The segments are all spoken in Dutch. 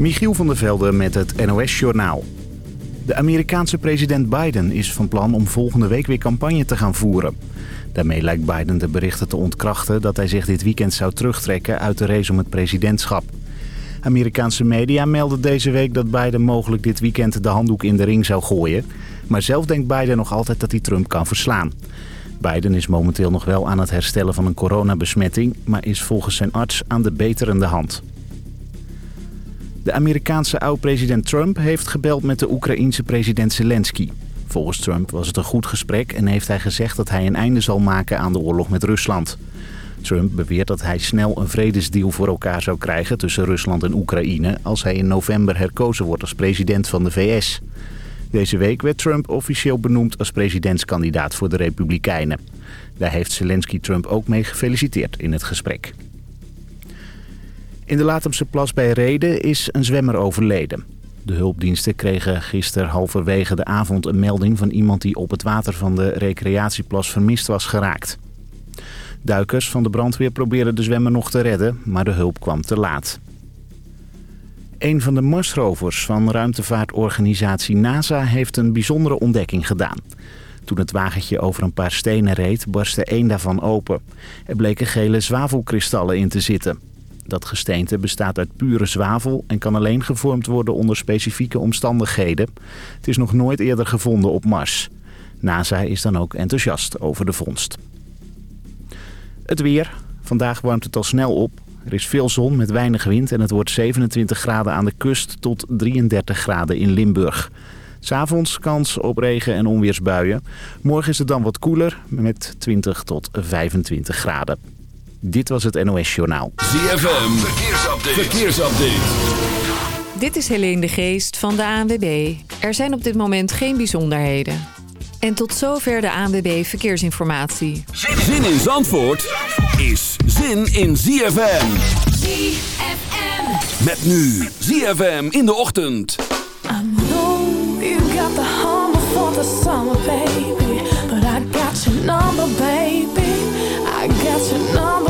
Michiel van der Velde met het NOS-journaal. De Amerikaanse president Biden is van plan om volgende week weer campagne te gaan voeren. Daarmee lijkt Biden de berichten te ontkrachten dat hij zich dit weekend zou terugtrekken uit de race om het presidentschap. Amerikaanse media melden deze week dat Biden mogelijk dit weekend de handdoek in de ring zou gooien. Maar zelf denkt Biden nog altijd dat hij Trump kan verslaan. Biden is momenteel nog wel aan het herstellen van een coronabesmetting... maar is volgens zijn arts aan de beterende hand. De Amerikaanse oud-president Trump heeft gebeld met de Oekraïense president Zelensky. Volgens Trump was het een goed gesprek en heeft hij gezegd dat hij een einde zal maken aan de oorlog met Rusland. Trump beweert dat hij snel een vredesdeal voor elkaar zou krijgen tussen Rusland en Oekraïne... als hij in november herkozen wordt als president van de VS. Deze week werd Trump officieel benoemd als presidentskandidaat voor de Republikeinen. Daar heeft Zelensky Trump ook mee gefeliciteerd in het gesprek. In de Latemse plas bij Reden is een zwemmer overleden. De hulpdiensten kregen gisteren halverwege de avond een melding van iemand die op het water van de recreatieplas vermist was geraakt. Duikers van de brandweer probeerden de zwemmer nog te redden, maar de hulp kwam te laat. Een van de Marsrovers van ruimtevaartorganisatie NASA heeft een bijzondere ontdekking gedaan. Toen het wagentje over een paar stenen reed, barstte één daarvan open. Er bleken gele zwavelkristallen in te zitten. Dat gesteente bestaat uit pure zwavel en kan alleen gevormd worden onder specifieke omstandigheden. Het is nog nooit eerder gevonden op Mars. NASA is dan ook enthousiast over de vondst. Het weer. Vandaag warmt het al snel op. Er is veel zon met weinig wind en het wordt 27 graden aan de kust tot 33 graden in Limburg. S'avonds kans op regen- en onweersbuien. Morgen is het dan wat koeler met 20 tot 25 graden. Dit was het NOS Journaal. ZFM, verkeersupdate. verkeersupdate. Dit is Helene de Geest van de ANWB. Er zijn op dit moment geen bijzonderheden. En tot zover de ANWB Verkeersinformatie. Zin in Zandvoort is zin in ZFM. ZFM. Met nu ZFM in de ochtend. I know you got the humble for the summer, baby. But I got your number, baby. I got your number,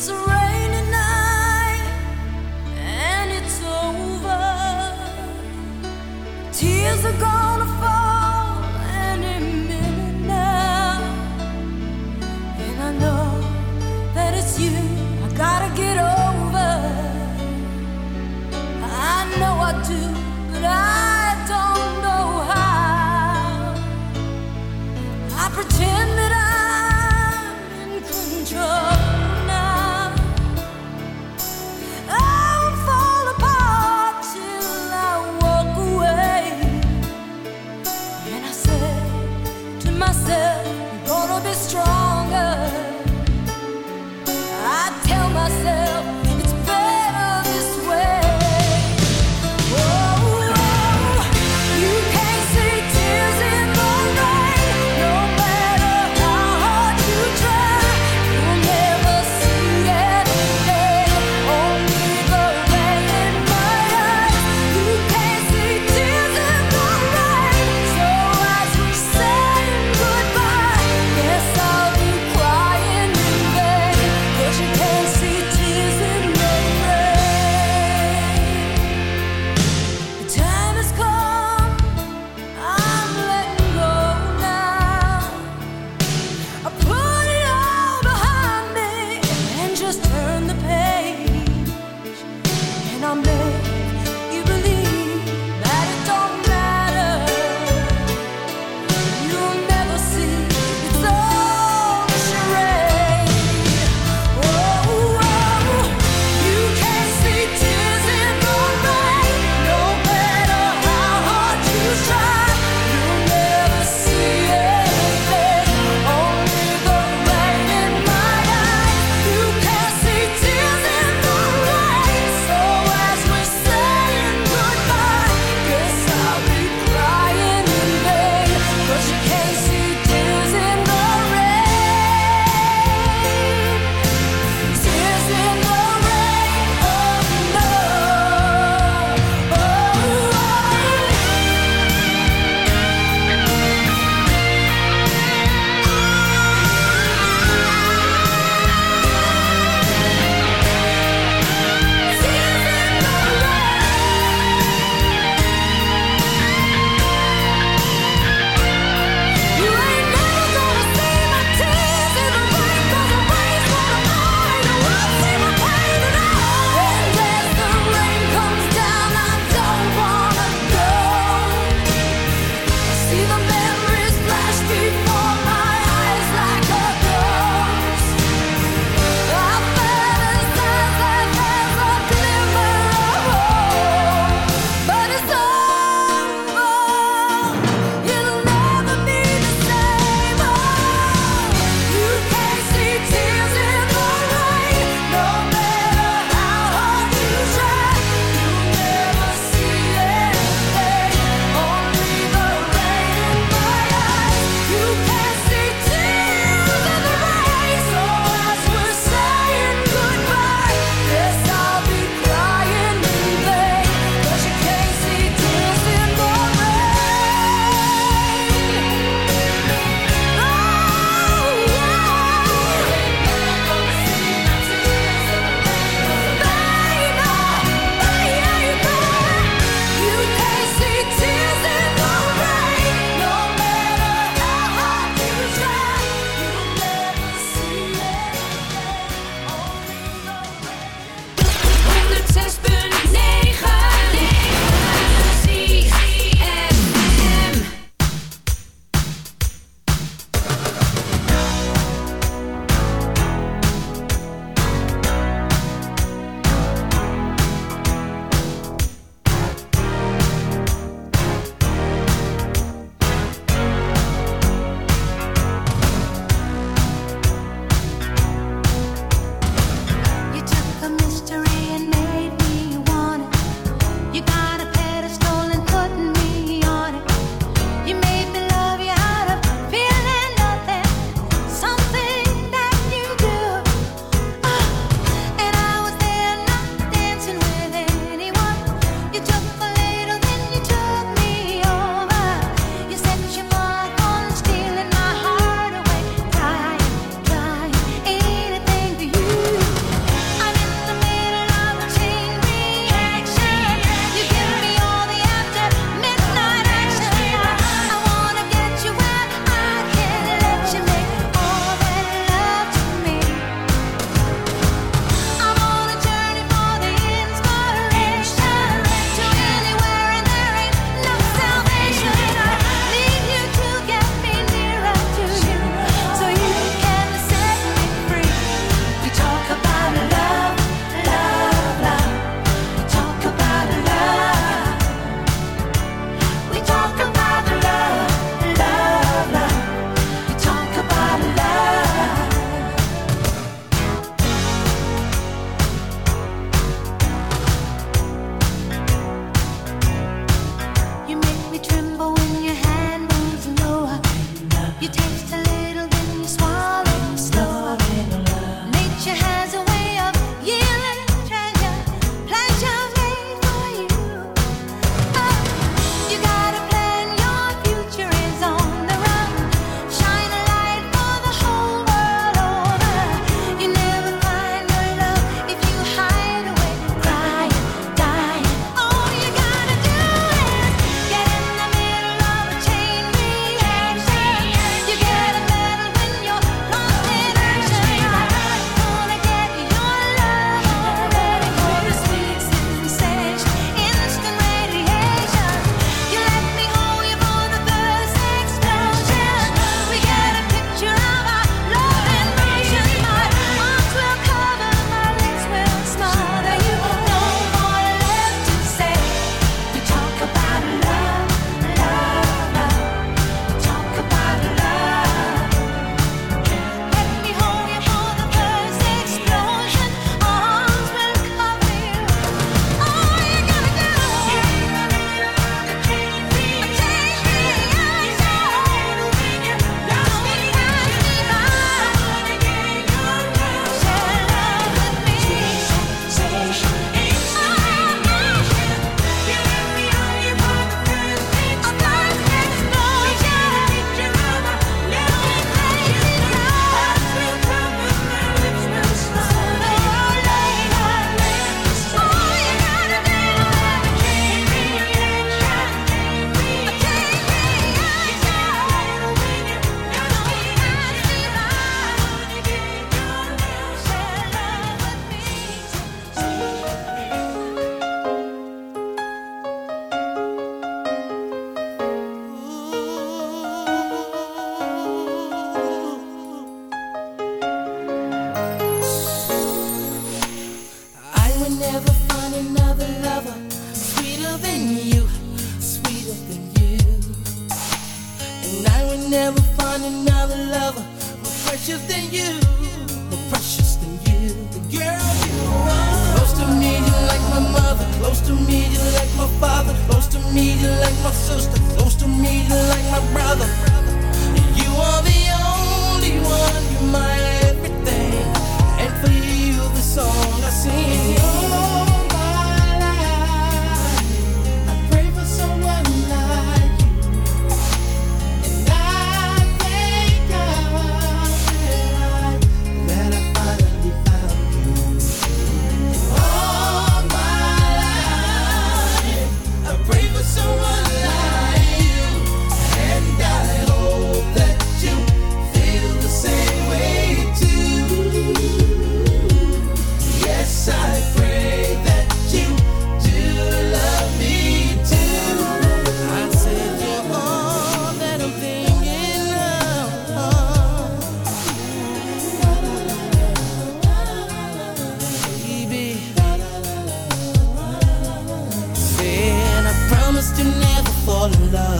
It's rainy night and it's over. Tears are gonna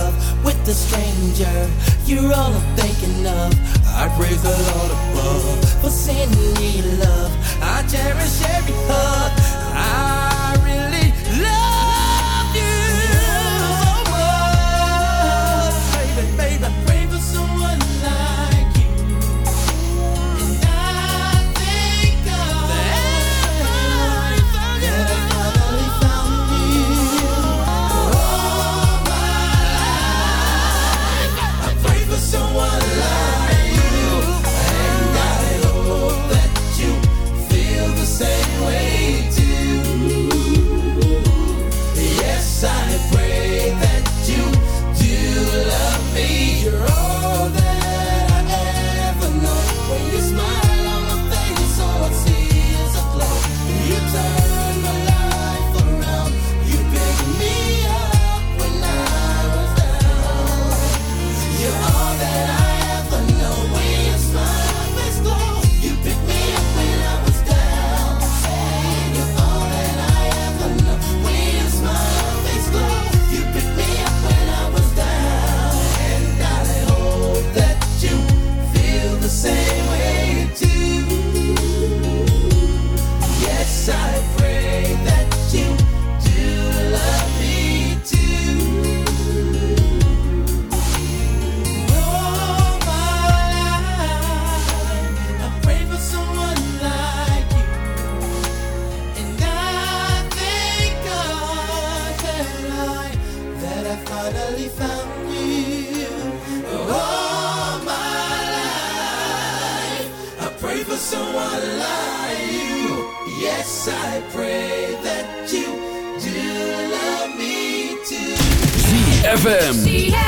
love with a stranger you're all I'm thinking of. I praise the Lord above for sending me love. I cherish every hug. I yes, I pray that you do love me too. ZFM.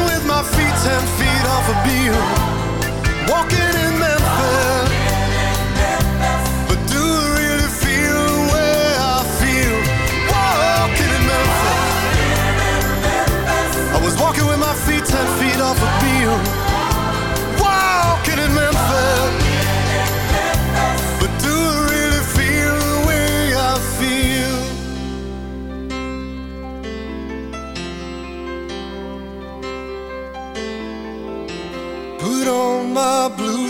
my feet ten feet off a beam. Walking in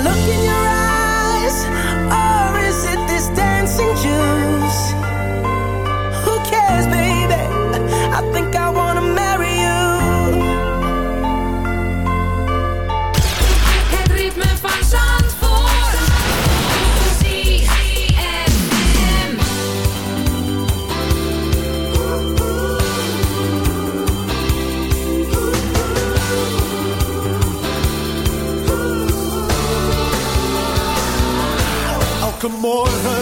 lookin' morgen.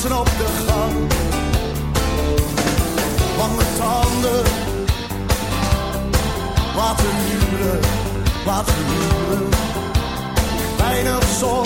dansen op de gang. Lange tanden, wat een huwelijk, wat een huwelijk. Weinig zon.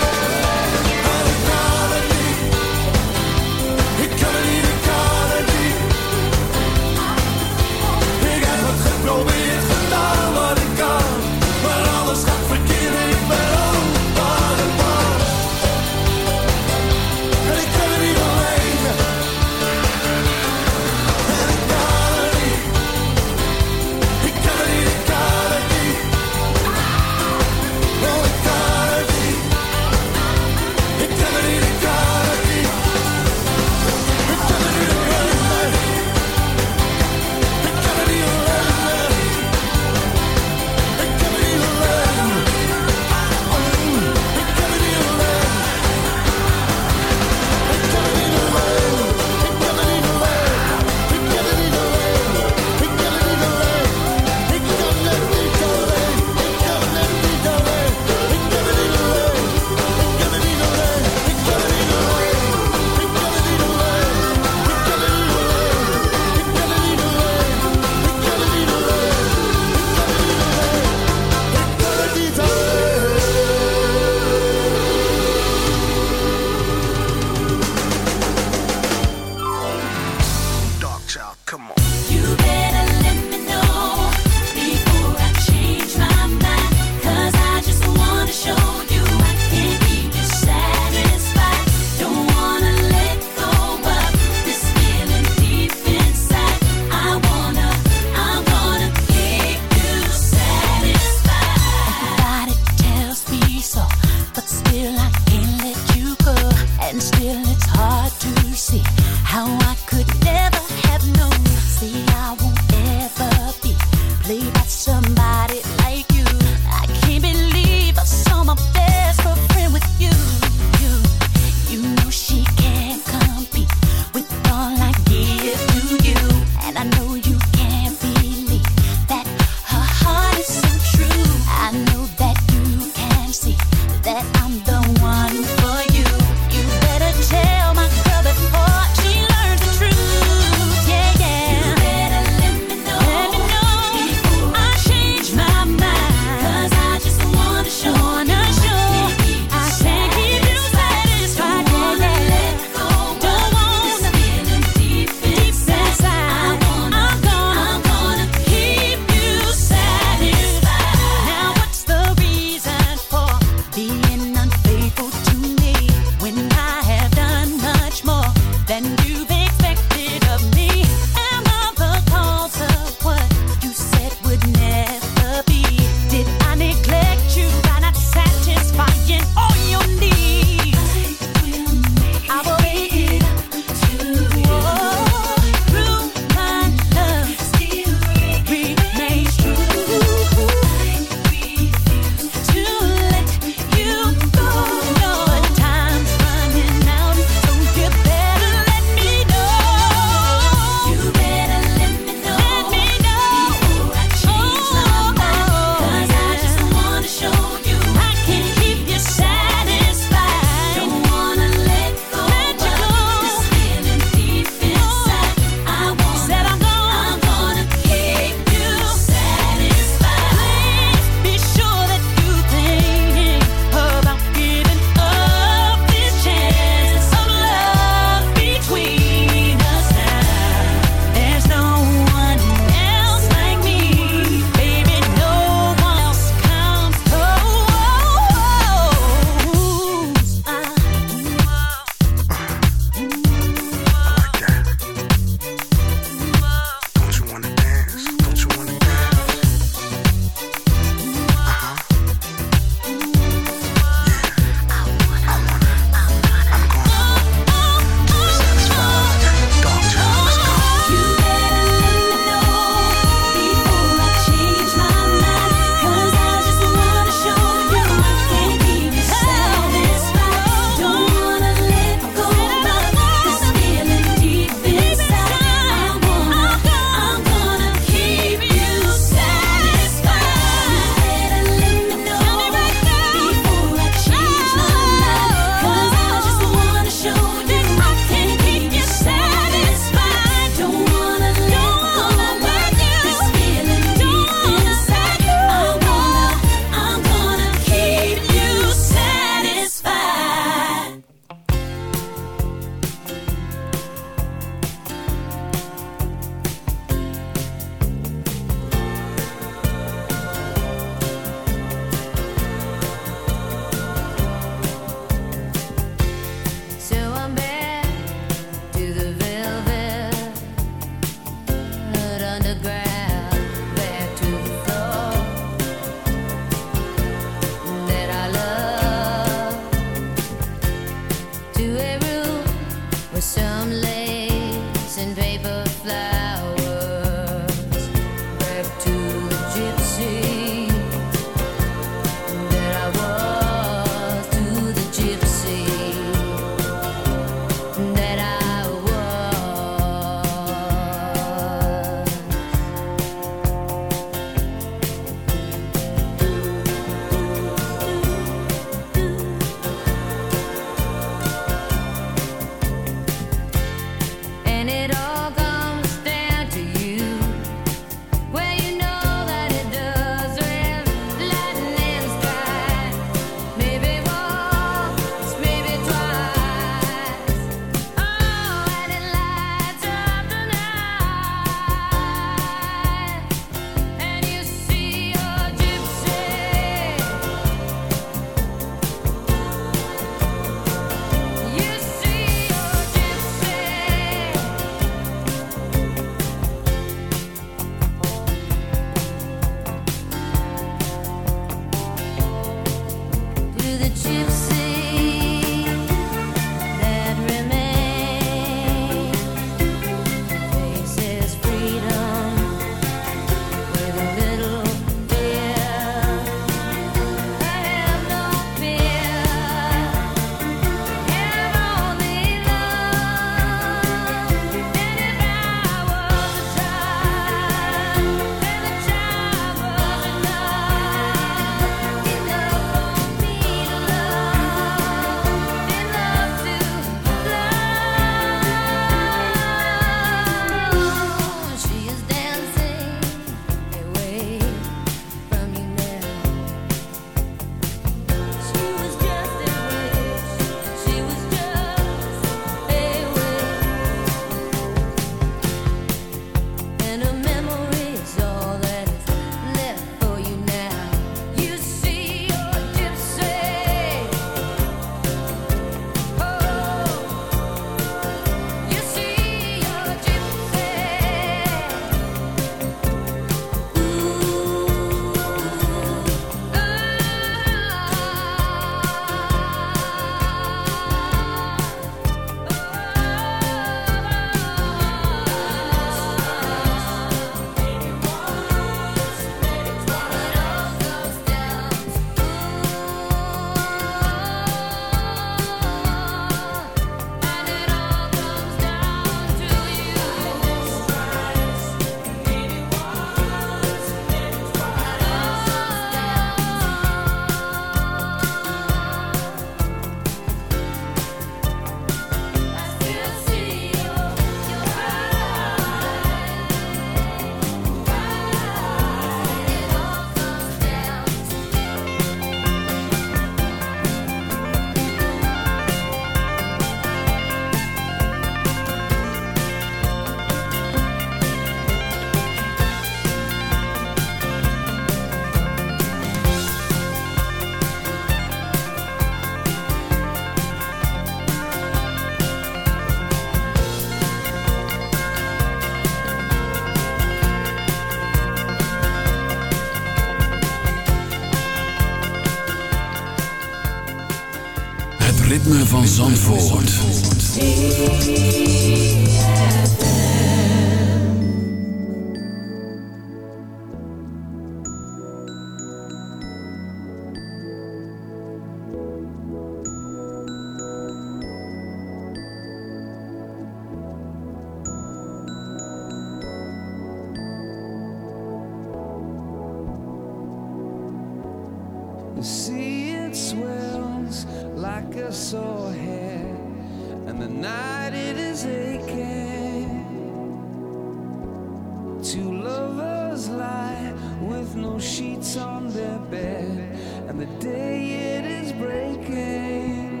on their bed, and the day it is breaking.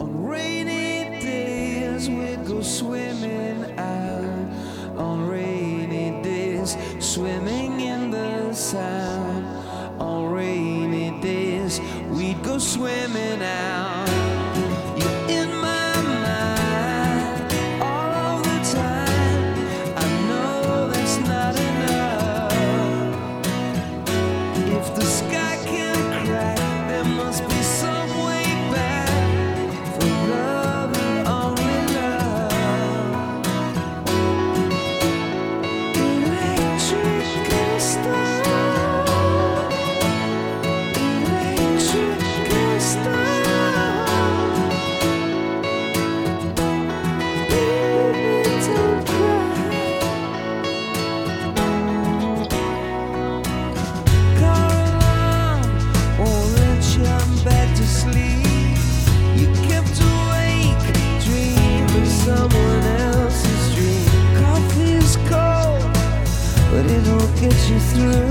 On rainy days, we go swimming out. On rainy days, swimming in the sand. On rainy days, we'd go swimming out. get you through.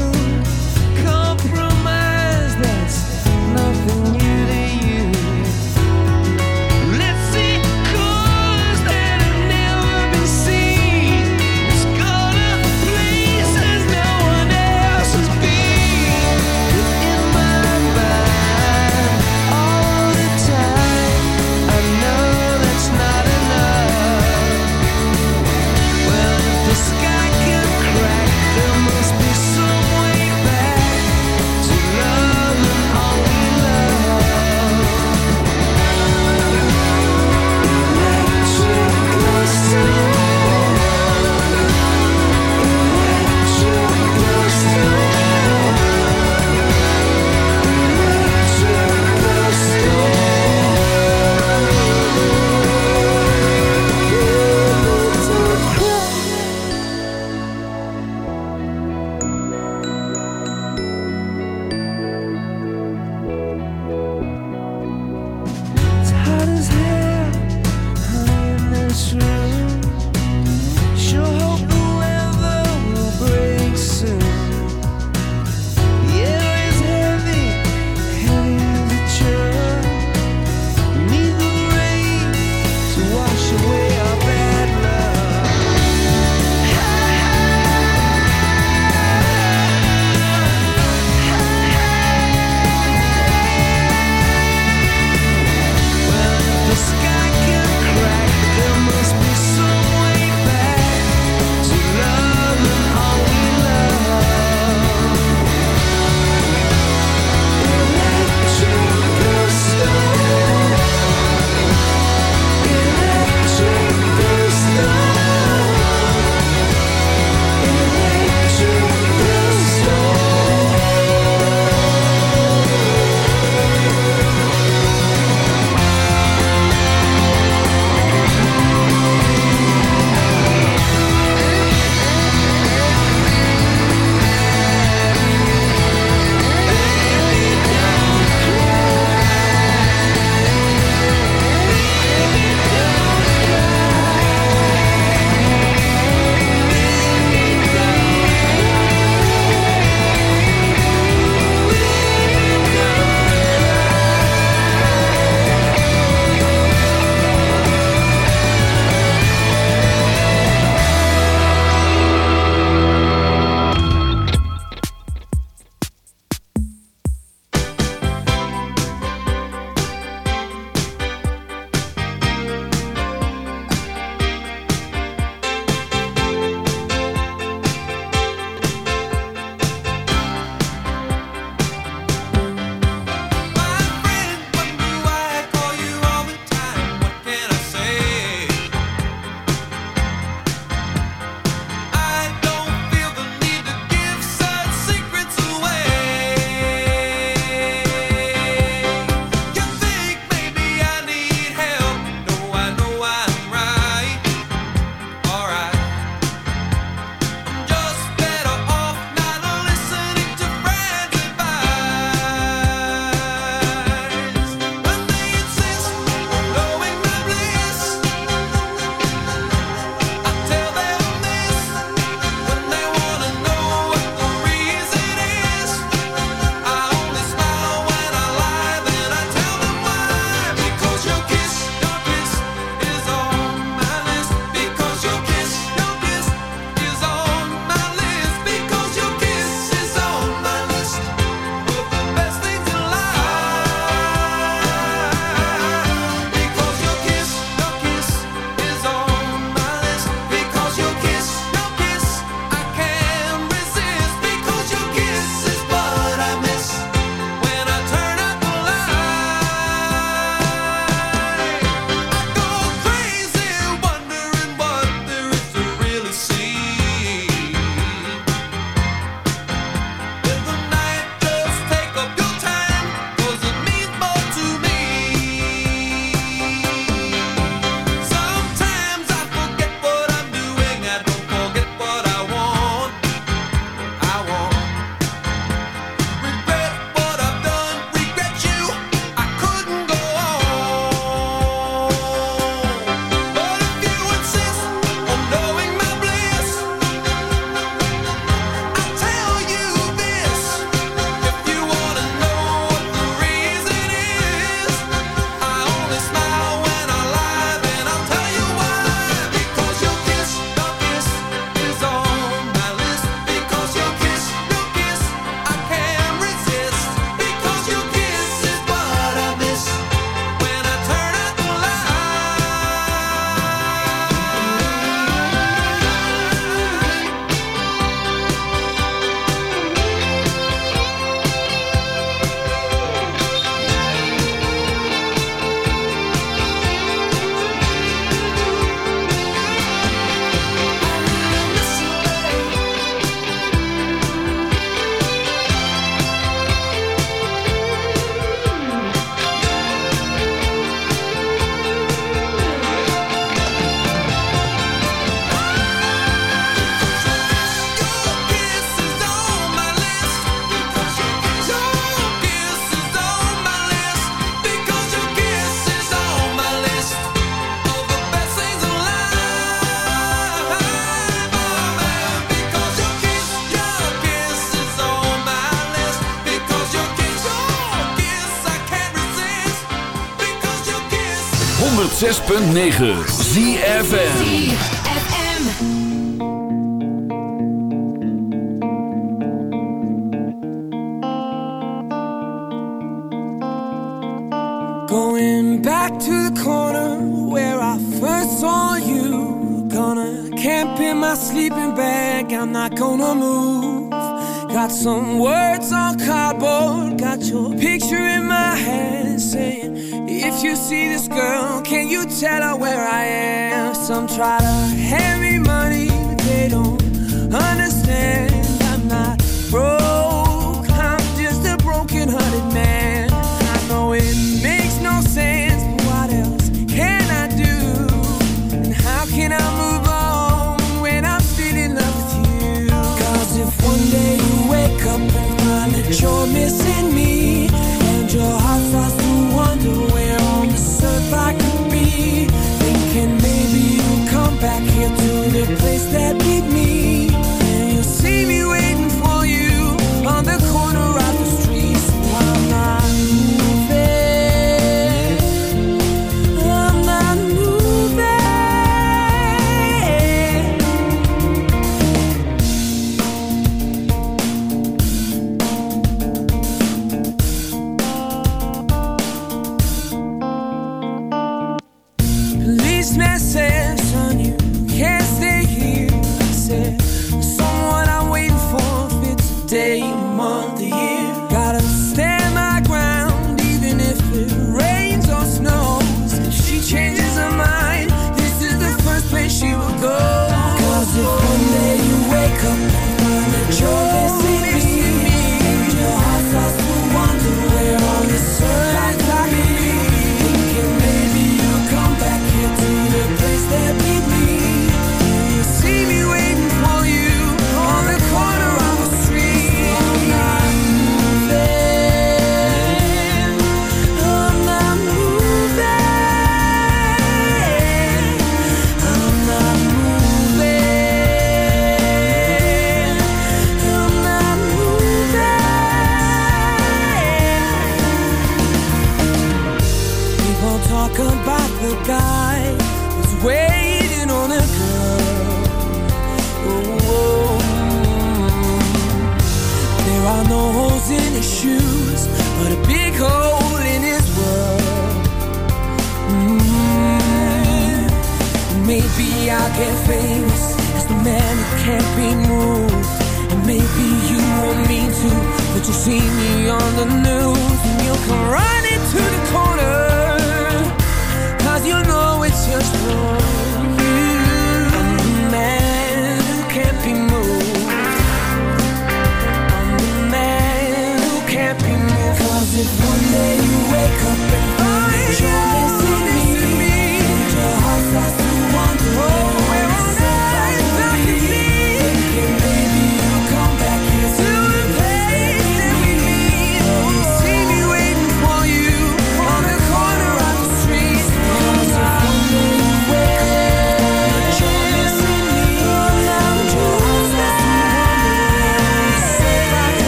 Going back to the corner where I first saw you. Gonna camp 106.9 my sleeping bag, I'm not gonna move. Got some words on cardboard, got your picture in my head saying, If you see this girl. Can you tell her where I am? Some try to hand